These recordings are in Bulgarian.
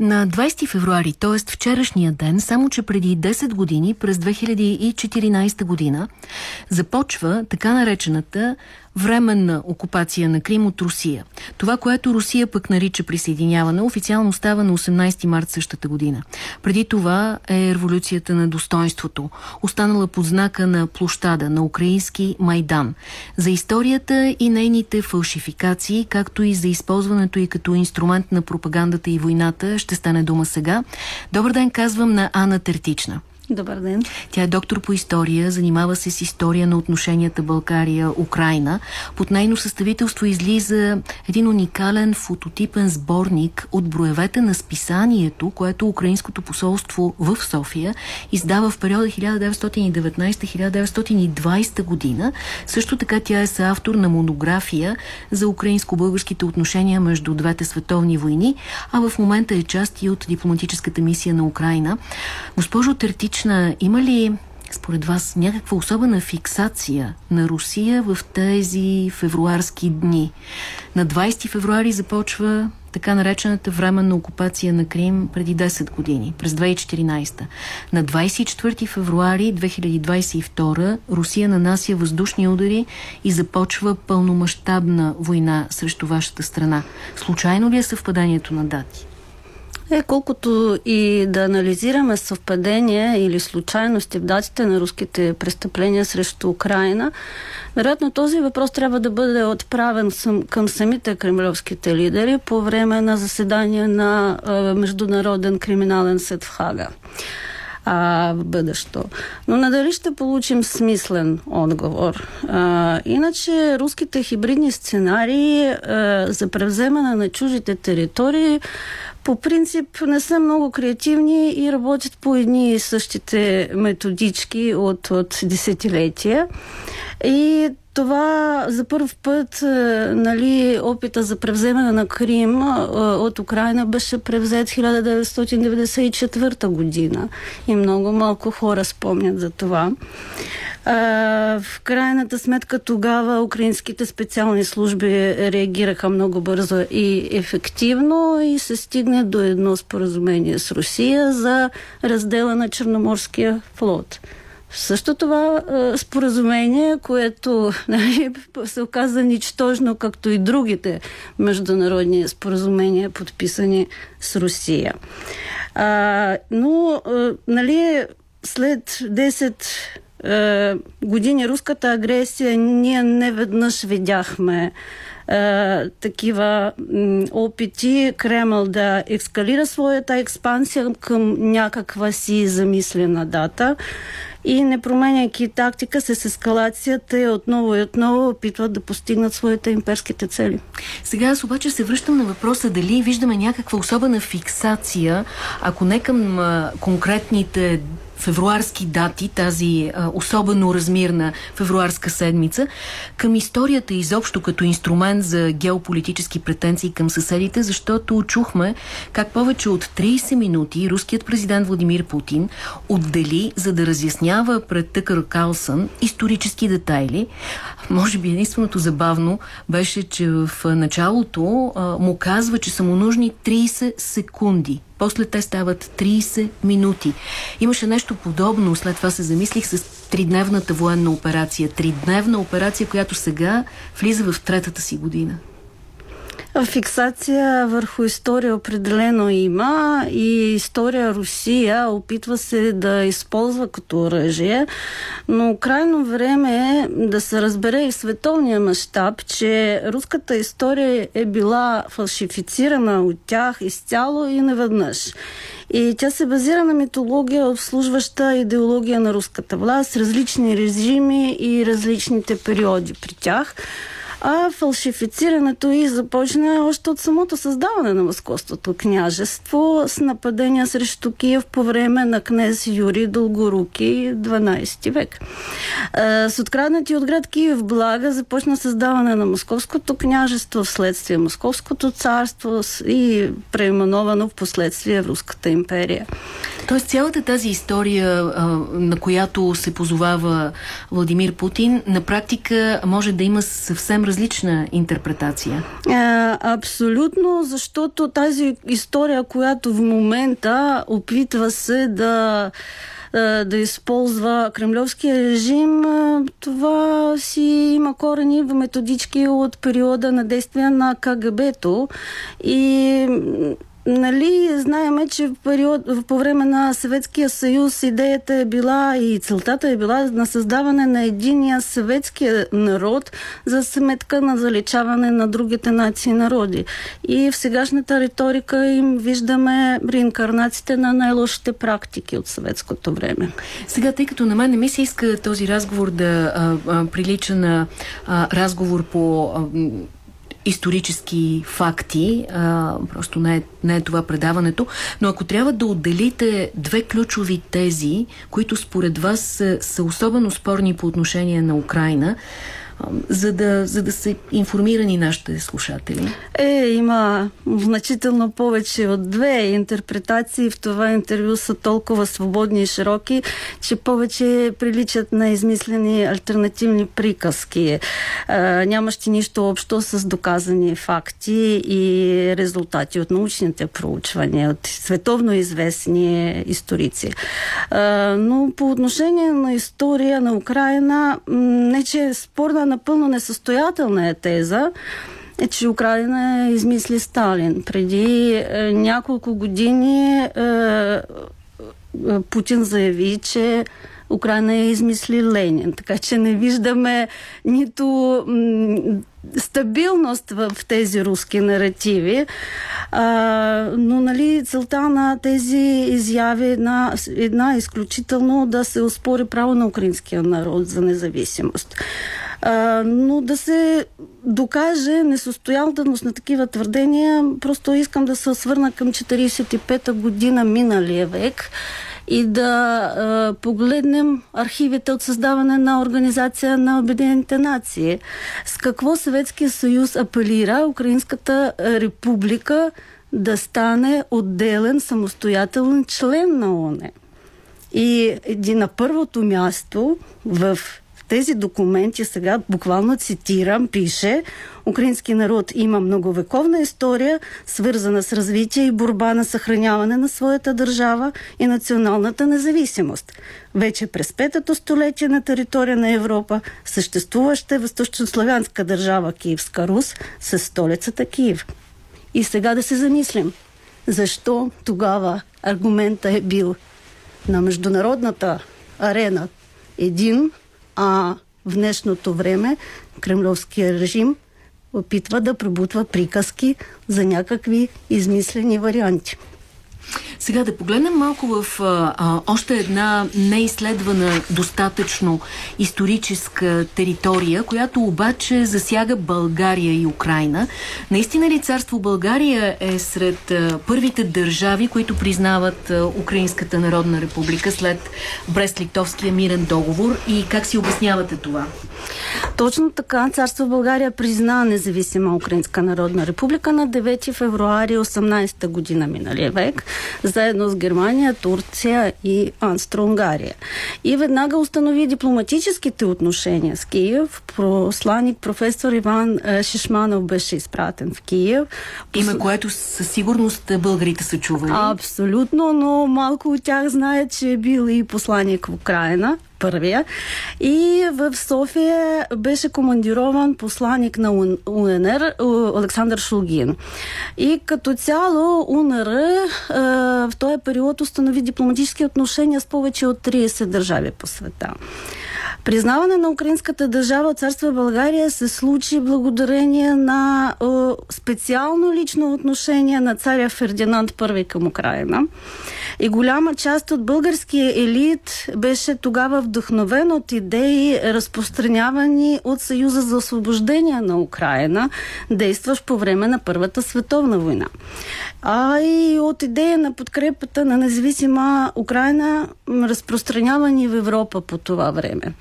На 20 февруари, т.е. вчерашния ден, само че преди 10 години, през 2014 година, започва така наречената временна окупация на Крим от Русия. Това, което Русия пък нарича присъединяване, официално става на 18 март същата година. Преди това е революцията на достоинството, останала под знака на площада на украински Майдан. За историята и нейните фалшификации, както и за използването и като инструмент на пропагандата и войната, ще стане дума сега. Добър ден, казвам на Ана Тертична. Добър ден. Тя е доктор по история, занимава се с история на отношенията България-Украина. Под нейно съставителство излиза един уникален фототипен сборник от броевете на списанието, което Украинското посолство в София издава в периода 1919-1920 година. Също така тя е съавтор на монография за украинско-българските отношения между двете световни войни, а в момента е част и от дипломатическата мисия на Украина. Госпожо Тертич, Лична, има ли според вас някаква особена фиксация на Русия в тези февруарски дни? На 20 февруари започва така наречената временна окупация на Крим преди 10 години, през 2014. На 24 февруари 2022 Русия нанася въздушни удари и започва пълномащабна война срещу вашата страна. Случайно ли е съвпадението на дати? Е, колкото и да анализираме съвпадения или случайности в датите на руските престъпления срещу Украина, вероятно този въпрос трябва да бъде отправен към самите кремлевските лидери по време на заседание на Международен криминален съд в Хага а, в бъдещо. Но надали ще получим смислен отговор. А, иначе руските хибридни сценарии а, за превземане на чужите територии по принцип не са много креативни и работят по едни и същите методички от, от десетилетия. И това за първ път, нали, опита за превземане на Крим от Украина беше превзет 1994 година. И много малко хора спомнят за това. В крайната сметка тогава украинските специални служби реагираха много бързо и ефективно и се стигне до едно споразумение с Русия за раздела на Черноморския флот. Също това е, споразумение, което нали, се оказа ничтожно, както и другите международни споразумения, подписани с Русия. А, но, е, нали, след 10 е, години руската агресия ние не веднъж видяхме е, такива м, опити Кремъл да ескалира своята експансия към някаква си замислена дата и не променяйки тактика с ескалацията и отново и отново опитват да постигнат своите имперските цели. Сега аз обаче се връщам на въпроса дали виждаме някаква особена фиксация, ако не към конкретните февруарски дати, тази а, особено размирна февруарска седмица, към историята изобщо като инструмент за геополитически претенции към съседите, защото чухме как повече от 30 минути руският президент Владимир Путин отдели, за да разяснява пред Тъкър Калсън исторически детайли. Може би единственото забавно беше, че в началото а, му казва, че са му нужни 30 секунди после те стават 30 минути. Имаше нещо подобно, след това се замислих с тридневната военна операция. Тридневна операция, която сега влиза в третата си година. Фиксация върху история определено има и история Русия опитва се да използва като оръжие, но крайно време е да се разбере и в световния мащаб, че руската история е била фалшифицирана от тях изцяло и неведнъж. И тя се базира на митология, обслужваща идеология на руската власт, различни режими и различните периоди при тях а фалшифицирането и започна още от самото създаване на Московското княжество с нападения срещу Киев по време на кнез Юрий Дългоруки 12 век. С откраднати от град Киев блага започна създаване на Московското княжество, вследствие Московското царство и преименовано в последствие Руската империя. Тоест цялата тази история, на която се позовава Владимир Путин, на практика може да има съвсем различна интерпретация. А, абсолютно, защото тази история, която в момента опитва се да да използва кремлевския режим, това си има корени в методички от периода на действие на КГБ-то и Нали, знаеме, че в период, по време на Съветския съюз идеята е била и целтата е била на създаване на единия съветския народ за сметка на заличаване на другите нации народи. И в сегашната риторика им виждаме реинкарнациите на най-лошите практики от съветското време. Сега, тъй като на мен не ми се иска този разговор да а, а, прилича на а, разговор по а, исторически факти, а, просто не е, не е това предаването, но ако трябва да отделите две ключови тези, които според вас са, са особено спорни по отношение на Украина, за да, за да са информирани нашите слушатели? Е, има значително повече от две интерпретации. В това интервю са толкова свободни и широки, че повече приличат на измислени альтернативни приказки, нямащи нищо общо с доказани факти и резултати от научните проучвания, от световно известни историци. Но по отношение на история на Украина, не че е спорна напълно несъстоятелна е теза, е, че Украина измисли Сталин. Преди е, няколко години е, е, Путин заяви, че Украина е измисли Ленин. Така че не виждаме нито стабилност в тези руски наративи. А, но нали, целта на тези изяви е една, една изключително да се успори право на украинския народ за независимост. А, но да се докаже несъстоятелност на такива твърдения, просто искам да се свърна към 45-та година миналия век и да а, погледнем архивите от създаване на Организация на Обединените нации. С какво Съветския съюз апелира Украинската република да стане отделен самостоятелен член на ОНЕ. И на първото място в тези документи, сега буквално цитирам, пише Украински народ има многовековна история, свързана с развитие и борба на съхраняване на своята държава и националната независимост. Вече през петото столетие на територия на Европа съществуваща е възточнославянска държава Киевска Рус с столицата Киев. И сега да се замислим, защо тогава аргумента е бил на международната арена един, а в днешното време кремлевския режим опитва да пробутва приказки за някакви измислени варианти. Сега да погледнем малко в а, а, още една неизследвана достатъчно историческа територия, която обаче засяга България и Украина. Наистина ли царство България е сред а, първите държави, които признават а, Украинската народна република след Брест-Литовския мирен договор и как си обяснявате това? Точно така. Царство България призна независима Украинска народна република на 9 февруари 18 година миналия век, заедно с Германия, Турция и Австро-Унгария. И веднага установи дипломатическите отношения с Киев. Просланик професор Иван е, Шишманов беше изпратен в Киев. Име, което със сигурност българите са чували. Абсолютно, но малко от тях знаят, че е бил и посланник в Украина първия. И в София беше командирован посланник на УНР Александър Шулгин. И като цяло УНР в този период установи дипломатически отношения с повече от 30 държави по света. Признаване на украинската държава от царство България се случи благодарение на специално лично отношение на царя Фердинанд I към Украина. И голяма част от българския елит беше тогава вдъхновен от идеи, разпространявани от Съюза за освобождение на Украина, действащ по време на Първата световна война. А и от идея на подкрепата на независима Украина, разпространявани в Европа по това време.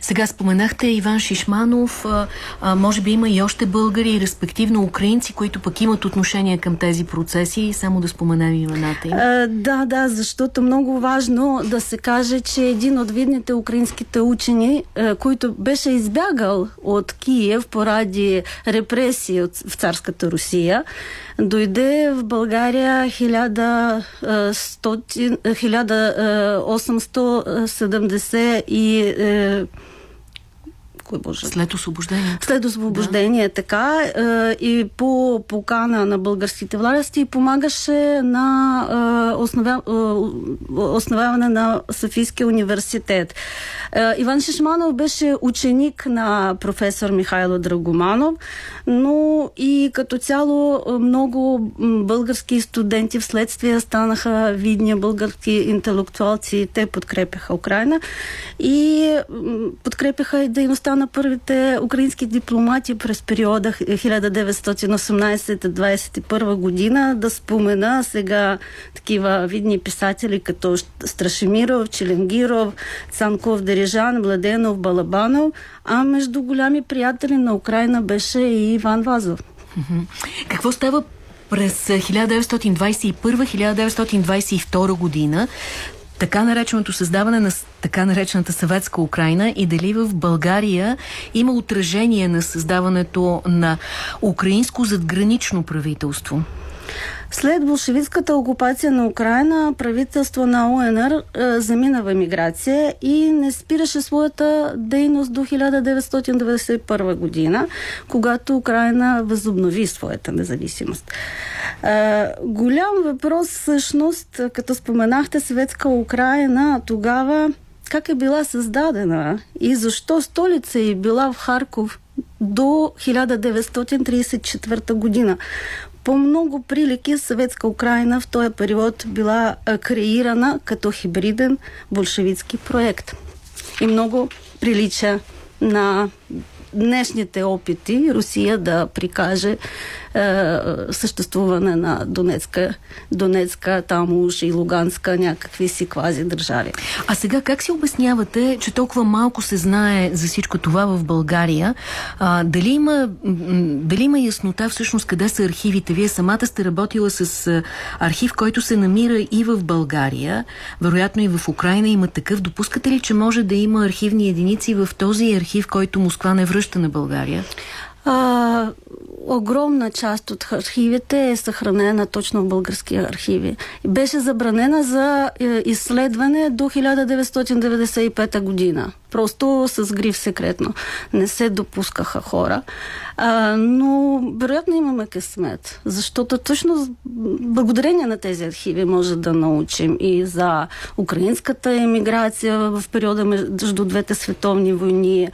Сега споменахте Иван Шишманов, а, а, може би има и още българи, респективно украинци, които пък имат отношение към тези процеси, само да споменем имената им. А, да, да, защото много важно да се каже, че един от видните украинските учени, а, който беше избягал от Киев поради репресии в царската Русия, дойде в България 1870 и кой Боже? След освобождение. След освобождение, да. така. Е, и по покана на българските власти помагаше на е, основа, е, основаване на Софийския университет. Иван Шишманов беше ученик на професор Михайло Драгоманов, но и като цяло много български студенти вследствие станаха видни български интелектуалци. Те подкрепяха Украина и подкрепяха и дейността на първите украински дипломати през периода 1918-21 година. Да спомена сега такива видни писатели като Страшемиров, Челенгиров, Цанков, Дережан, Младенов, Балабанов, а между голями приятели на Украина беше и Иван Вазов. Какво става през 1921-1922 година така нареченото създаване на така наречената съветска Украина и дали в България има отражение на създаването на украинско задгранично правителство? След болшевистската окупация на Украина, правителство на ОНР е, замина в емиграция и не спираше своята дейност до 1991 година, когато Украина възобнови своята независимост. Е, голям въпрос всъщност, като споменахте Съветска Украина, тогава как е била създадена и защо столица е била в Харков до 1934 година. По много прилики съветска Украина в този период била креирана като хибриден болшевитски проект. И много прилича на днешните опити Русия да прикаже е, съществуване на Донецка, Донецка, там уж и Луганска, някакви си квази държави. А сега как си обяснявате, че толкова малко се знае за всичко това в България? А, дали, има, дали има яснота всъщност къде са архивите? Вие самата сте работила с архив, който се намира и в България, вероятно и в Украина има такъв. Допускате ли, че може да има архивни единици в този архив, който Москва не връща на България? А, огромна част от архивите е съхранена точно в български архиви. Беше забранена за е, изследване до 1995 година. Просто с гриф секретно. Не се допускаха хора. А, но вероятно имаме късмет, защото точно благодарение на тези архиви може да научим и за украинската емиграция в периода между двете световни войни,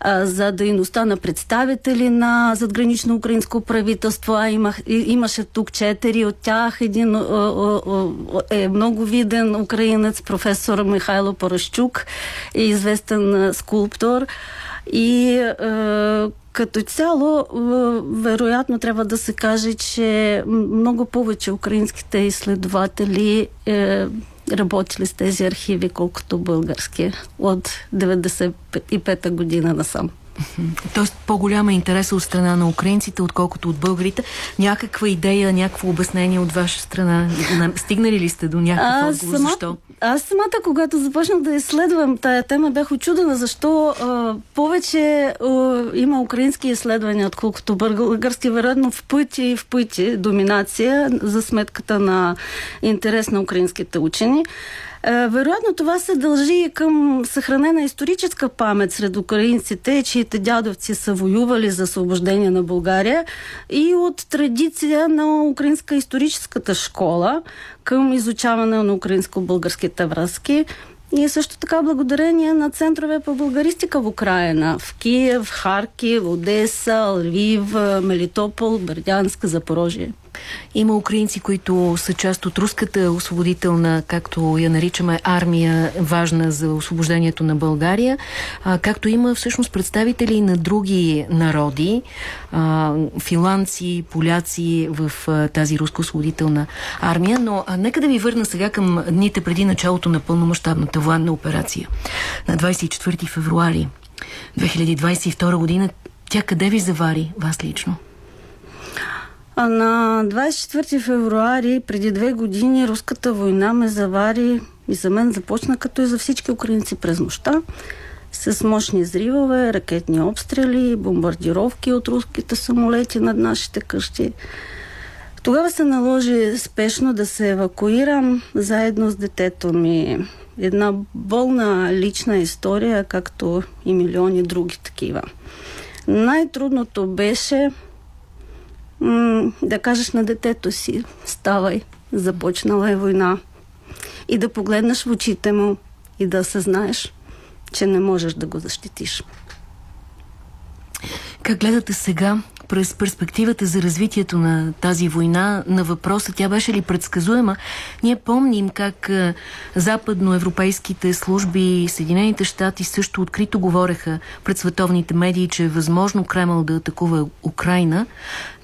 а, за дейността на представители на задгранично украинско правителство. А имах, имаше тук четири от тях. Един е много виден украинец, професор Михайло Порощук, е известен скулптор. И като цяло, вероятно трябва да се каже, че много повече украинските изследователи е, работили с тези архиви, колкото български от 95-та година насам. Тоест по-голяма интереса от страна на украинците, отколкото от българите. Някаква идея, някакво обяснение от ваша страна? Стигнали ли сте до някакъв отговор? Сама, Защо? Аз самата, когато започнах да изследвам тая тема, бях очудена защо а, повече а, има украински изследвания, отколкото български, вероятно в пъти и в пъти доминация за сметката на интерес на украинските учени. Е, вероятно това се дължи към съхранена историческа памет сред украинците, чиите дядовци са воювали за освобождение на България и от традиция на украинска историческата школа към изучаване на украинско-българските връзки. И също така благодарение на центрове по българистика в Украина. В Киев, Харкив, Одеса, Львив, Мелитопол, Бердянск, Запорожие. Има украинци, които са част от руската освободителна, както я наричаме, армия, важна за освобождението на България, а, както има всъщност представители на други народи, а, финландци, поляци в а, тази руска освободителна армия. Но а, нека да ви върна сега към дните преди началото на пълномащабната военна операция. На 24 февруари 2022 година тя къде ви завари, вас лично? На 24 февруари, преди две години, руската война ме завари и за мен започна като и за всички украинци през нощта с мощни зривове, ракетни обстрели, бомбардировки от руските самолети над нашите къщи. Тогава се наложи спешно да се евакуирам заедно с детето ми. Една болна лична история, както и милиони други такива. Най-трудното беше да кажеш на детето си, ставай, започнала е война. И да погледнеш в очите му и да съзнаеш, че не можеш да го защитиш. Как гледате сега през перспективата за развитието на тази война на въпроса, тя беше ли предсказуема? Ние помним как западноевропейските служби, Съединените щати също открито говореха пред световните медии, че е възможно Кремъл да атакува Украина,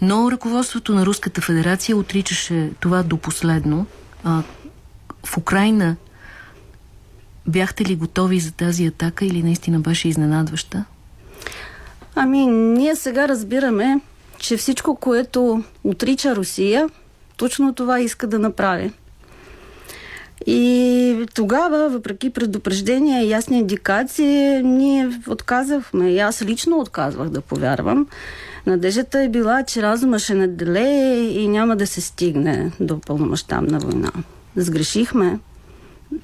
но ръководството на Руската федерация отричаше това до последно. В Украина бяхте ли готови за тази атака или наистина беше изненадваща? Ами, ние сега разбираме, че всичко, което отрича Русия, точно това иска да направи. И тогава, въпреки предупреждения и ясни индикации, ние отказахме. И аз лично отказвах да повярвам. Надеждата е била, че разума ще наделее и няма да се стигне до пълномащабна война. Сгрешихме.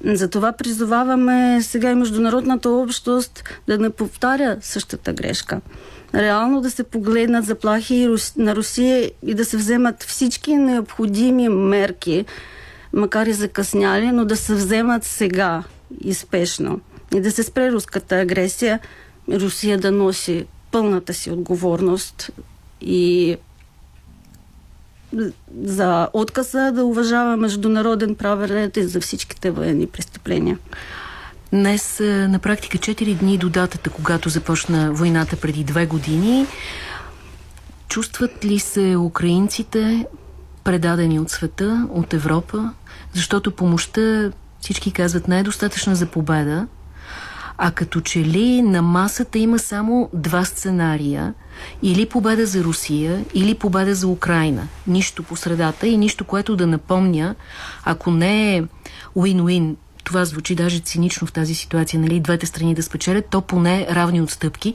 Затова призоваваме сега и международната общност да не повтаря същата грешка. Реално да се погледнат заплахи на Русия и да се вземат всички необходими мерки, макар и закъсняли, но да се вземат сега и спешно. И да се спре руската агресия, Русия да носи пълната си отговорност и за отказа да уважава международен правен и за всичките военни престъпления. Днес на практика 4 дни до датата, когато започна войната преди две години. Чувстват ли се украинците предадени от света, от Европа? Защото помощта, всички казват, не е достатъчна за победа, а като че ли на масата има само два сценария. Или победа за Русия, или победа за Украина. Нищо по средата и нищо, което да напомня, ако не е уин-уин, това звучи даже цинично в тази ситуация, нали, двете страни да спечелят, то поне равни отстъпки,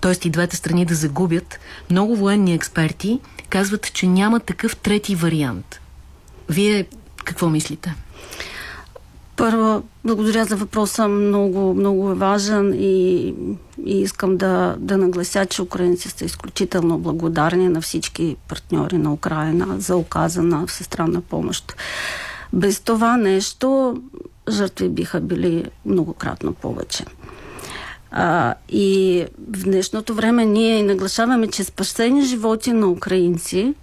т.е. и двете страни да загубят. Много военни експерти казват, че няма такъв трети вариант. Вие какво мислите? Първо, благодаря за въпроса. Много, много е важен и, и искам да, да наглася, че украинци са изключително благодарни на всички партньори на Украина за оказана всестранна помощ. Без това нещо жертви биха били многократно повече. А, и в днешното време ние наглашаваме, че спасени животи на украинци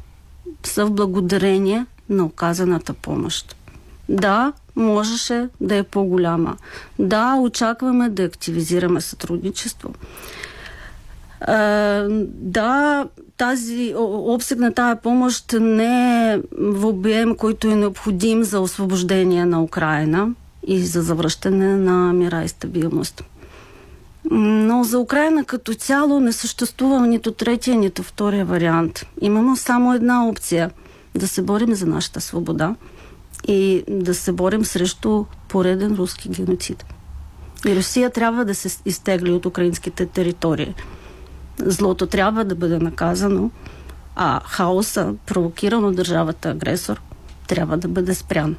са в благодарение на оказаната помощ. Да, можеше да е по-голяма. Да, очакваме да активизираме сътрудничество. А, да, тази обсег на тая помощ не е в обем, който е необходим за освобождение на Украина и за завръщане на мира и стабилност. Но за Украина като цяло не съществува нито третия, нито втория вариант. Имаме само една опция да се борим за нашата свобода и да се борим срещу пореден руски геноцид. И Русия трябва да се изтегли от украинските територии. Злото трябва да бъде наказано, а хаоса, провокиран от държавата агресор, трябва да бъде спрян.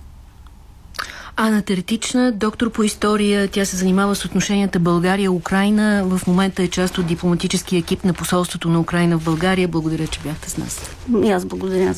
Ана Теретична, доктор по история. Тя се занимава с отношенията България-Украина. В момента е част от дипломатическия екип на посолството на Украина в България. Благодаря, че бяхте с нас. И аз благодаря.